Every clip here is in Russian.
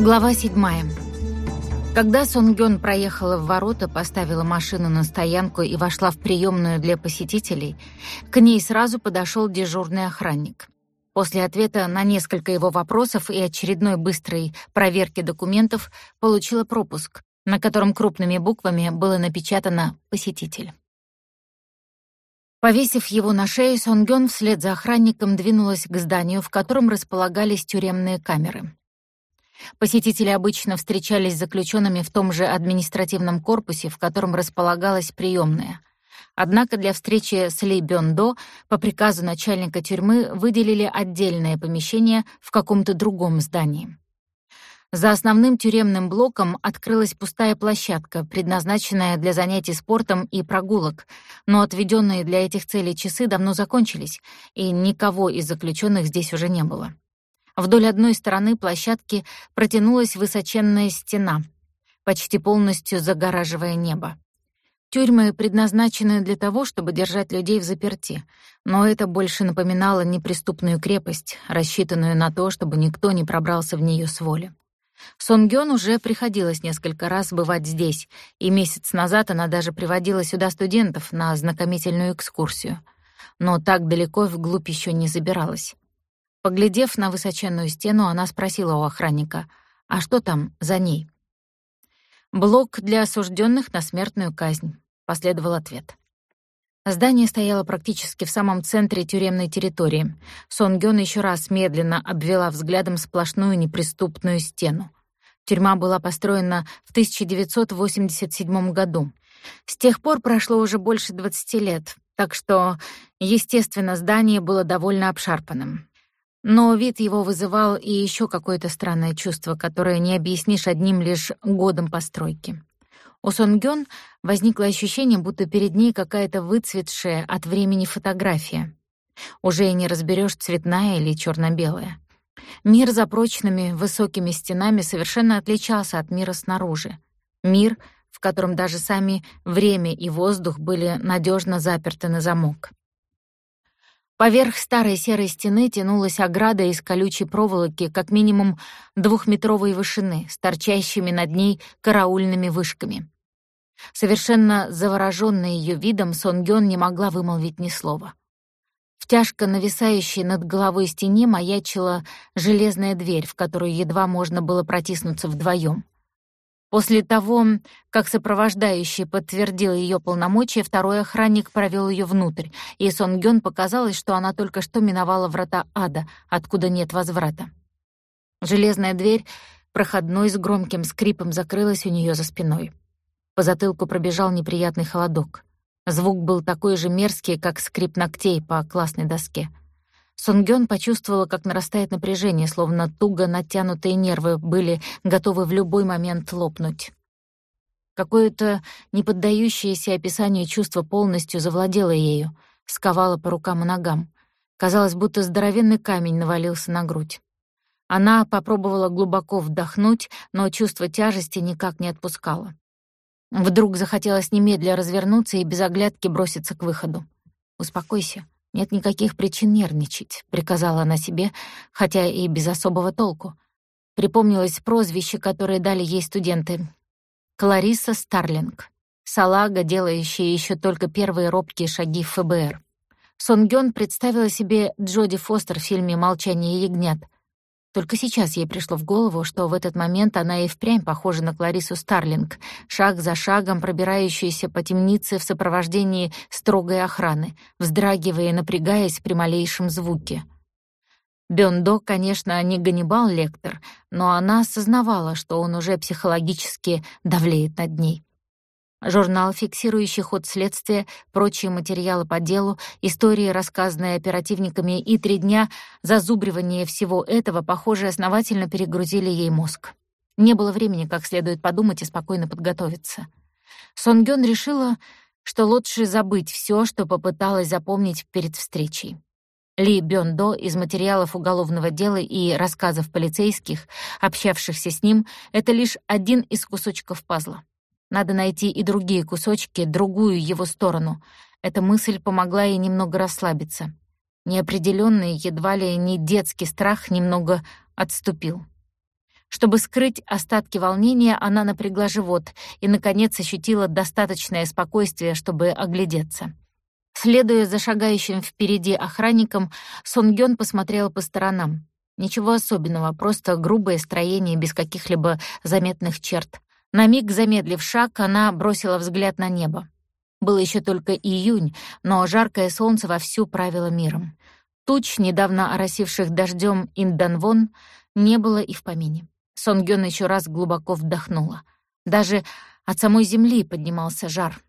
Глава седьмая. Когда Сонгён проехала в ворота, поставила машину на стоянку и вошла в приемную для посетителей, к ней сразу подошел дежурный охранник. После ответа на несколько его вопросов и очередной быстрой проверки документов получила пропуск, на котором крупными буквами было напечатано «Посетитель». Повесив его на шею, Сонгён вслед за охранником двинулась к зданию, в котором располагались тюремные камеры. Посетители обычно встречались с заключенными в том же административном корпусе, в котором располагалась приемная. Однако для встречи с Ли Бёндо по приказу начальника тюрьмы выделили отдельное помещение в каком-то другом здании. За основным тюремным блоком открылась пустая площадка, предназначенная для занятий спортом и прогулок, но отведенные для этих целей часы давно закончились, и никого из заключенных здесь уже не было. Вдоль одной стороны площадки протянулась высоченная стена, почти полностью загораживая небо. Тюрьмы предназначены для того, чтобы держать людей в заперти, но это больше напоминало неприступную крепость, рассчитанную на то, чтобы никто не пробрался в нее с воли. Сонгён уже приходилось несколько раз бывать здесь, и месяц назад она даже приводила сюда студентов на ознакомительную экскурсию. Но так далеко вглубь еще не забиралась. Поглядев на высоченную стену, она спросила у охранника, «А что там за ней?» «Блок для осужденных на смертную казнь», — последовал ответ. Здание стояло практически в самом центре тюремной территории. Сон Гён еще раз медленно обвела взглядом сплошную неприступную стену. Тюрьма была построена в 1987 году. С тех пор прошло уже больше 20 лет, так что, естественно, здание было довольно обшарпанным. Но вид его вызывал и еще какое-то странное чувство, которое не объяснишь одним лишь годом постройки. У Сонгён возникло ощущение, будто перед ней какая-то выцветшая от времени фотография. Уже и не разберешь, цветная или черно белая Мир за прочными высокими стенами совершенно отличался от мира снаружи. Мир, в котором даже сами время и воздух были надежно заперты на замок. Поверх старой серой стены тянулась ограда из колючей проволоки как минимум двухметровой вышины с торчащими над ней караульными вышками. Совершенно заворожённая ее видом, Сонгён не могла вымолвить ни слова. В тяжко нависающей над головой стене маячила железная дверь, в которую едва можно было протиснуться вдвоем. После того, как сопровождающий подтвердил ее полномочия, второй охранник провел ее внутрь, и Сонгён показалось, что она только что миновала врата ада, откуда нет возврата. Железная дверь проходной с громким скрипом закрылась у нее за спиной. По затылку пробежал неприятный холодок. Звук был такой же мерзкий, как скрип ногтей по классной доске. Сунгён почувствовала, как нарастает напряжение, словно туго натянутые нервы были готовы в любой момент лопнуть. Какое-то неподдающееся описанию чувство полностью завладело ею, сковало по рукам и ногам. Казалось, будто здоровенный камень навалился на грудь. Она попробовала глубоко вдохнуть, но чувство тяжести никак не отпускало. Вдруг захотелось немедля развернуться и без оглядки броситься к выходу. «Успокойся», «Нет никаких причин нервничать», — приказала она себе, хотя и без особого толку. Припомнилось прозвище, которое дали ей студенты. Клариса Старлинг. Салага, делающая еще только первые робкие шаги в ФБР. Сон Гён представила себе Джоди Фостер в фильме «Молчание ягнят», только сейчас ей пришло в голову, что в этот момент она и впрямь похожа на Кларису Старлинг, шаг за шагом пробирающаяся по темнице в сопровождении строгой охраны, вздрагивая и напрягаясь при малейшем звуке. Бёндо, конечно, не Ганнибал Лектор, но она осознавала, что он уже психологически давлеет над ней. Журнал, фиксирующий ход следствия, прочие материалы по делу, истории, рассказанные оперативниками, и три дня зазубривания всего этого, похоже, основательно перегрузили ей мозг. Не было времени как следует подумать и спокойно подготовиться. Сонгён решила, что лучше забыть все, что попыталась запомнить перед встречей. Ли Бёндо из материалов уголовного дела и рассказов полицейских, общавшихся с ним, это лишь один из кусочков пазла. Надо найти и другие кусочки, другую его сторону. Эта мысль помогла ей немного расслабиться. Неопределённый, едва ли не детский страх немного отступил. Чтобы скрыть остатки волнения, она напрягла живот и, наконец, ощутила достаточное спокойствие, чтобы оглядеться. Следуя за шагающим впереди охранником, Сонгён посмотрела по сторонам. Ничего особенного, просто грубое строение без каких-либо заметных черт. На миг замедлив шаг, она бросила взгляд на небо. Был еще только июнь, но жаркое солнце вовсю правило миром. Туч, недавно оросивших дождем Инданвон, не было и в помине. Сонгён еще раз глубоко вдохнула. Даже от самой земли поднимался жар.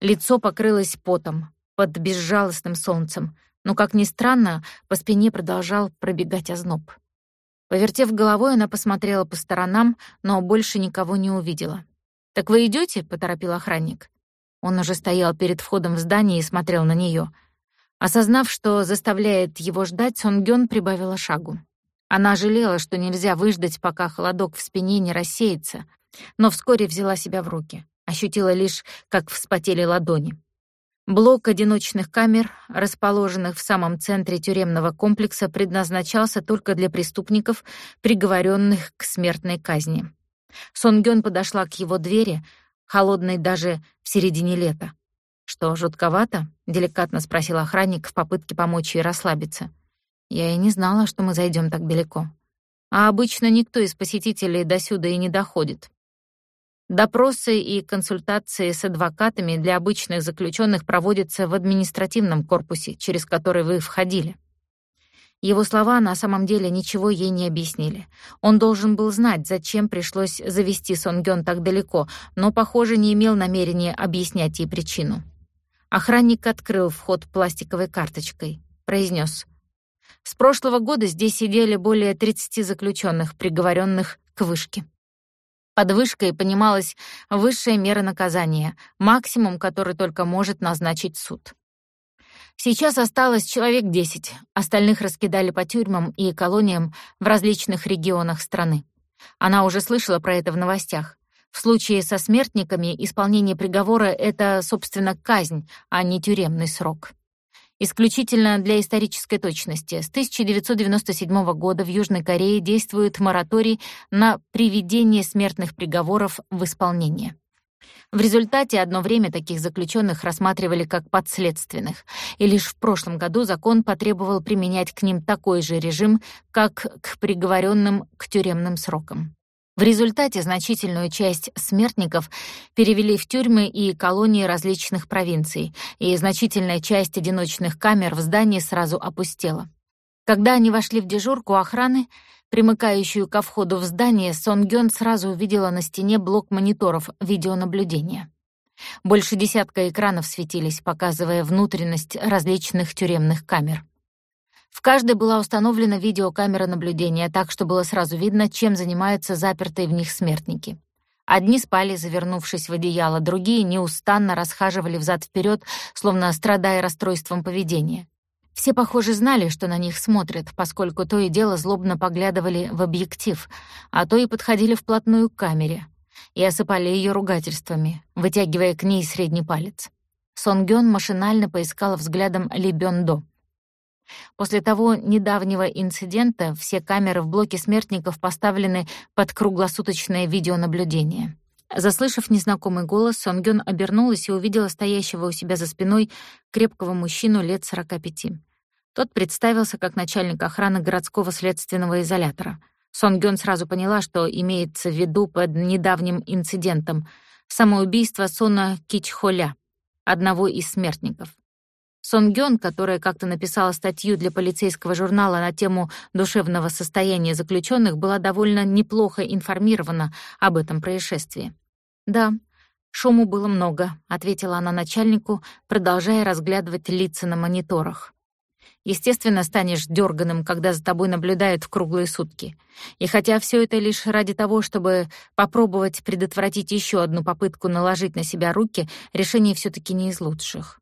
Лицо покрылось потом, под безжалостным солнцем, но, как ни странно, по спине продолжал пробегать озноб. Повертев головой, она посмотрела по сторонам, но больше никого не увидела. «Так вы идете? поторопил охранник. Он уже стоял перед входом в здание и смотрел на нее. Осознав, что заставляет его ждать, Сонгён прибавила шагу. Она жалела, что нельзя выждать, пока холодок в спине не рассеется, но вскоре взяла себя в руки. Ощутила лишь, как вспотели ладони. Блок одиночных камер, расположенных в самом центре тюремного комплекса, предназначался только для преступников, приговоренных к смертной казни. Сонгён подошла к его двери, холодной даже в середине лета. «Что, жутковато?» — деликатно спросил охранник в попытке помочь ей расслабиться. «Я и не знала, что мы зайдем так далеко. А обычно никто из посетителей до сюда и не доходит. Допросы и консультации с адвокатами для обычных заключенных проводятся в административном корпусе, через который вы входили. Его слова на самом деле ничего ей не объяснили. Он должен был знать, зачем пришлось завести Сонгён так далеко, но, похоже, не имел намерения объяснять ей причину. Охранник открыл вход пластиковой карточкой, произнес: "С прошлого года здесь сидели более 30 заключенных, приговоренных к вышке". Под вышкой понималась высшая мера наказания, максимум, который только может назначить суд. Сейчас осталось человек десять, остальных раскидали по тюрьмам и колониям в различных регионах страны. Она уже слышала про это в новостях. В случае со смертниками исполнение приговора — это, собственно, казнь, а не тюремный срок. Исключительно для исторической точности. С 1997 года в Южной Корее действует мораторий на приведение смертных приговоров в исполнение. В результате одно время таких заключенных рассматривали как подследственных, и лишь в прошлом году закон потребовал применять к ним такой же режим, как к приговоренным к тюремным срокам. В результате значительную часть смертников перевели в тюрьмы и колонии различных провинций, и значительная часть одиночных камер в здании сразу опустела. Когда они вошли в дежурку охраны, примыкающую ко входу в здание, Сон Гён сразу увидела на стене блок мониторов видеонаблюдения. Больше десятка экранов светились, показывая внутренность различных тюремных камер. В каждой была установлена видеокамера наблюдения, так что было сразу видно, чем занимаются запертые в них смертники. Одни спали, завернувшись в одеяло, другие неустанно расхаживали взад вперед, словно страдая расстройством поведения. Все, похоже, знали, что на них смотрят, поскольку то и дело злобно поглядывали в объектив, а то и подходили вплотную к камере и осыпали ее ругательствами, вытягивая к ней средний палец. Сон Гён машинально поискала взглядом Ли Бён До — После того недавнего инцидента все камеры в блоке смертников поставлены под круглосуточное видеонаблюдение. Заслышав незнакомый голос, Сонгён обернулась и увидела стоящего у себя за спиной крепкого мужчину лет 45. Тот представился как начальник охраны городского следственного изолятора. Сонгён сразу поняла, что имеется в виду под недавним инцидентом — самоубийство Сона Кичхоля, одного из смертников. Сон Гён, которая как-то написала статью для полицейского журнала на тему душевного состояния заключенных, была довольно неплохо информирована об этом происшествии. «Да, шуму было много», — ответила она начальнику, продолжая разглядывать лица на мониторах. Естественно, станешь дерганым, когда за тобой наблюдают в круглые сутки. И хотя все это лишь ради того, чтобы попробовать предотвратить еще одну попытку наложить на себя руки, решение все таки не из лучших.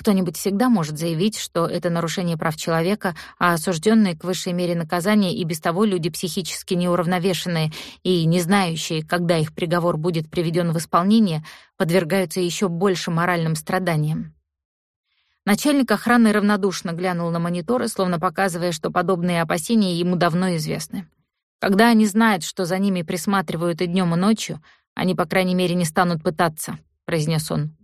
Кто-нибудь всегда может заявить, что это нарушение прав человека, а осужденные к высшей мере наказания и без того люди психически неуравновешенные и не знающие, когда их приговор будет приведен в исполнение, подвергаются еще больше моральным страданиям. Начальник охраны равнодушно глянул на мониторы, словно показывая, что подобные опасения ему давно известны. Когда они знают, что за ними присматривают и днем, и ночью, они, по крайней мере, не станут пытаться», — произнес он.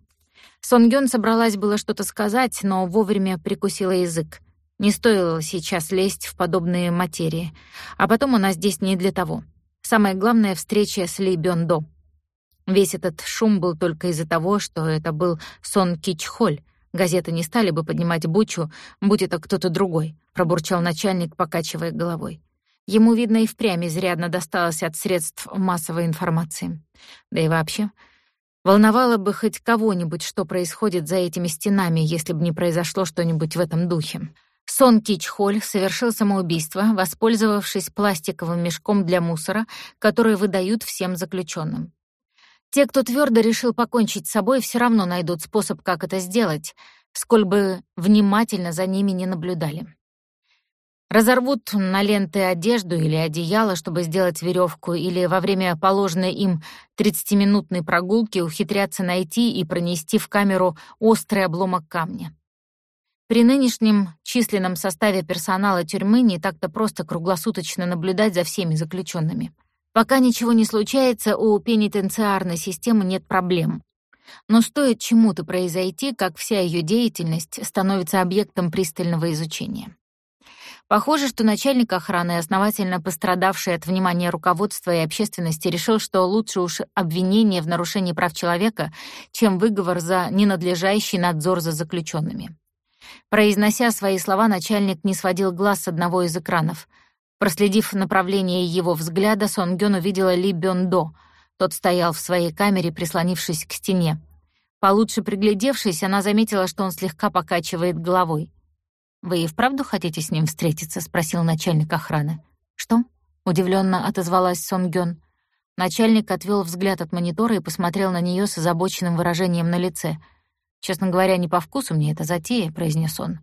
Сонгён собралась было что-то сказать, но вовремя прикусила язык. Не стоило сейчас лезть в подобные материи. А потом у нас здесь не для того. Самая главная встреча с Ли Бён До. Весь этот шум был только из-за того, что это был Сон Кичхоль. Газеты не стали бы поднимать бучу, будь это кто-то другой, пробурчал начальник, покачивая головой. Ему, видно, и впрямь изрядно досталось от средств массовой информации. Да и вообще, волновало бы хоть кого-нибудь, что происходит за этими стенами, если бы не произошло что-нибудь в этом духе. Сон Кичхоль совершил самоубийство, воспользовавшись пластиковым мешком для мусора, который выдают всем заключенным. Те, кто твердо решил покончить с собой, все равно найдут способ, как это сделать, сколь бы внимательно за ними не наблюдали. Разорвут на ленты одежду или одеяло, чтобы сделать веревку, или во время положенной им 30-минутной прогулки ухитрятся найти и пронести в камеру острый обломок камня. При нынешнем численном составе персонала тюрьмы не так-то просто круглосуточно наблюдать за всеми заключенными. Пока ничего не случается, у пенитенциарной системы нет проблем. Но стоит чему-то произойти, как вся ее деятельность становится объектом пристального изучения. Похоже, что начальник охраны, основательно пострадавший от внимания руководства и общественности, решил, что лучше уж обвинение в нарушении прав человека, чем выговор за ненадлежащий надзор за заключенными. Произнося свои слова, начальник не сводил глаз с одного из экранов — Проследив направление его взгляда, Сон Гён увидела Ли Бён До. Тот стоял в своей камере, прислонившись к стене. Получше приглядевшись, она заметила, что он слегка покачивает головой. «Вы и вправду хотите с ним встретиться?» — спросил начальник охраны. «Что?» — удивленно отозвалась Сон Гён. Начальник отвел взгляд от монитора и посмотрел на нее с озабоченным выражением на лице. «Честно говоря, не по вкусу мне эта затея», — произнес он.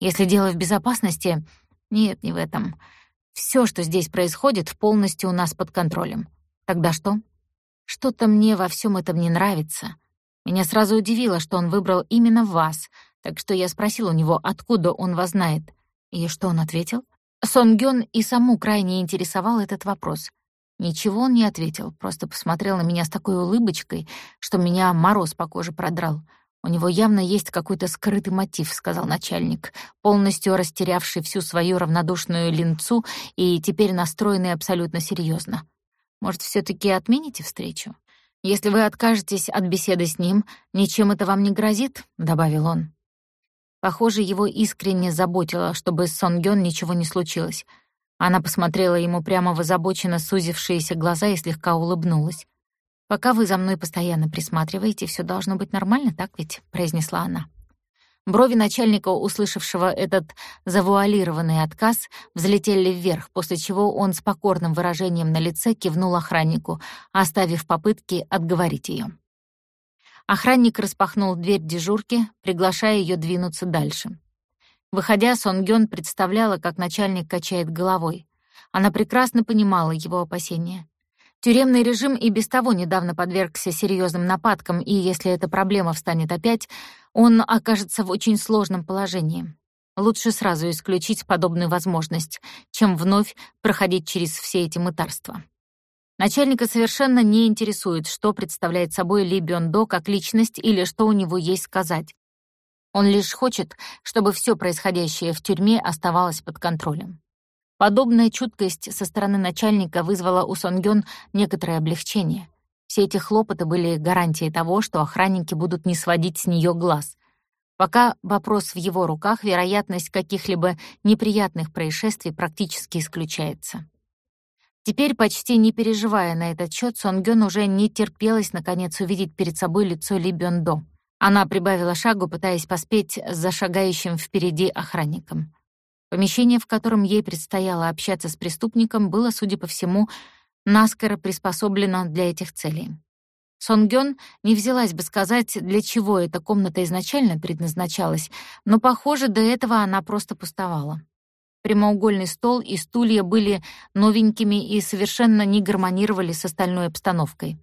«Если дело в безопасности...» «Нет, не в этом. Все, что здесь происходит, полностью у нас под контролем. Тогда что? Что-то мне во всем этом не нравится. Меня сразу удивило, что он выбрал именно вас, так что я спросил у него, откуда он вас знает. И что он ответил? Сон Гён и саму крайне интересовал этот вопрос. Ничего он не ответил, просто посмотрел на меня с такой улыбочкой, что меня мороз по коже продрал. «У него явно есть какой-то скрытый мотив», — сказал начальник, полностью растерявший всю свою равнодушную линцу и теперь настроенный абсолютно серьезно. «Может, все таки отмените встречу? Если вы откажетесь от беседы с ним, ничем это вам не грозит», — добавил он. Похоже, его искренне заботило, чтобы с Сонгён ничего не случилось. Она посмотрела ему прямо в озабоченно сузившиеся глаза и слегка улыбнулась. «Пока вы за мной постоянно присматриваете, все должно быть нормально, так ведь?» — произнесла она. Брови начальника, услышавшего этот завуалированный отказ, взлетели вверх, после чего он с покорным выражением на лице кивнул охраннику, оставив попытки отговорить ее. Охранник распахнул дверь дежурки, приглашая ее двинуться дальше. Выходя, Сонгён представляла, как начальник качает головой. Она прекрасно понимала его опасения. Тюремный режим и без того недавно подвергся серьезным нападкам, и если эта проблема встанет опять, он окажется в очень сложном положении. Лучше сразу исключить подобную возможность, чем вновь проходить через все эти мытарства. Начальника совершенно не интересует, что представляет собой Ли Бён До как личность или что у него есть сказать. Он лишь хочет, чтобы все происходящее в тюрьме оставалось под контролем. Подобная чуткость со стороны начальника вызвала у Сонгён некоторое облегчение. Все эти хлопоты были гарантией того, что охранники будут не сводить с нее глаз. Пока вопрос в его руках, вероятность каких-либо неприятных происшествий практически исключается. Теперь, почти не переживая на этот счет, Сонгён уже не терпелась наконец увидеть перед собой лицо Ли Бён До. Она прибавила шагу, пытаясь поспеть за шагающим впереди охранником. Помещение, в котором ей предстояло общаться с преступником, было, судя по всему, наскоро приспособлено для этих целей. Сонгён не взялась бы сказать, для чего эта комната изначально предназначалась, но, похоже, до этого она просто пустовала. Прямоугольный стол и стулья были новенькими и совершенно не гармонировали с остальной обстановкой.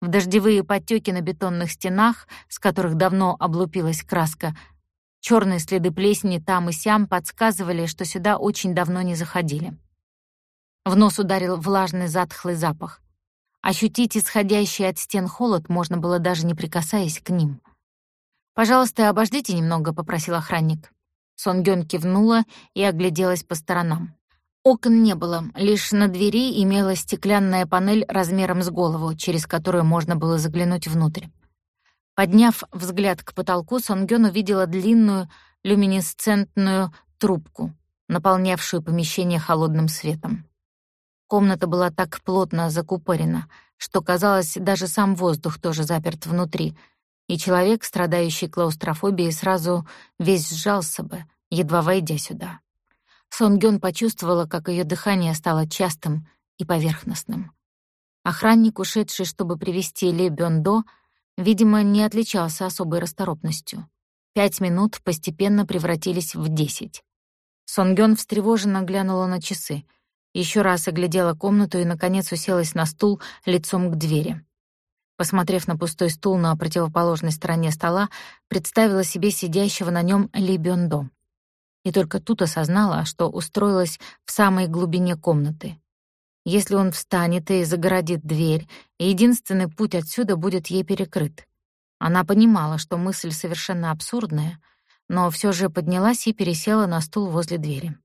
В дождевые потеки на бетонных стенах, с которых давно облупилась краска, Черные следы плесени там и сям подсказывали, что сюда очень давно не заходили. В нос ударил влажный затхлый запах. Ощутить исходящий от стен холод можно было даже не прикасаясь к ним. «Пожалуйста, обождите немного», — попросил охранник. Сонгён кивнула и огляделась по сторонам. Окон не было, лишь на двери имелась стеклянная панель размером с голову, через которую можно было заглянуть внутрь. Подняв взгляд к потолку, Сонгён увидела длинную люминесцентную трубку, наполнявшую помещение холодным светом. Комната была так плотно закупорена, что казалось, даже сам воздух тоже заперт внутри, и человек, страдающий клаустрофобией, сразу весь сжался бы, едва войдя сюда. Сонгён почувствовала, как ее дыхание стало частым и поверхностным. Охранник, ушедший, чтобы привести Ле Бёндо, видимо, не отличался особой расторопностью. Пять минут постепенно превратились в десять. Сонгён встревоженно глянула на часы — еще раз оглядела комнату и, наконец, уселась на стул лицом к двери. Посмотрев на пустой стул на противоположной стороне стола, представила себе сидящего на нем Ли Бёндо. И только тут осознала, что устроилась в самой глубине комнаты. Если он встанет и загородит дверь, единственный путь отсюда будет ей перекрыт. Она понимала, что мысль совершенно абсурдная, но все же поднялась и пересела на стул возле двери.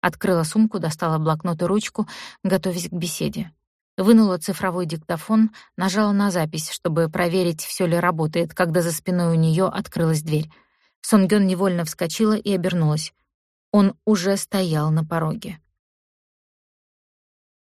Открыла сумку, достала блокнот и ручку, готовясь к беседе. Вынула цифровой диктофон, нажала на запись, чтобы проверить, все ли работает, когда за спиной у нее открылась дверь. Сонгён невольно вскочила и обернулась. Он уже стоял на пороге.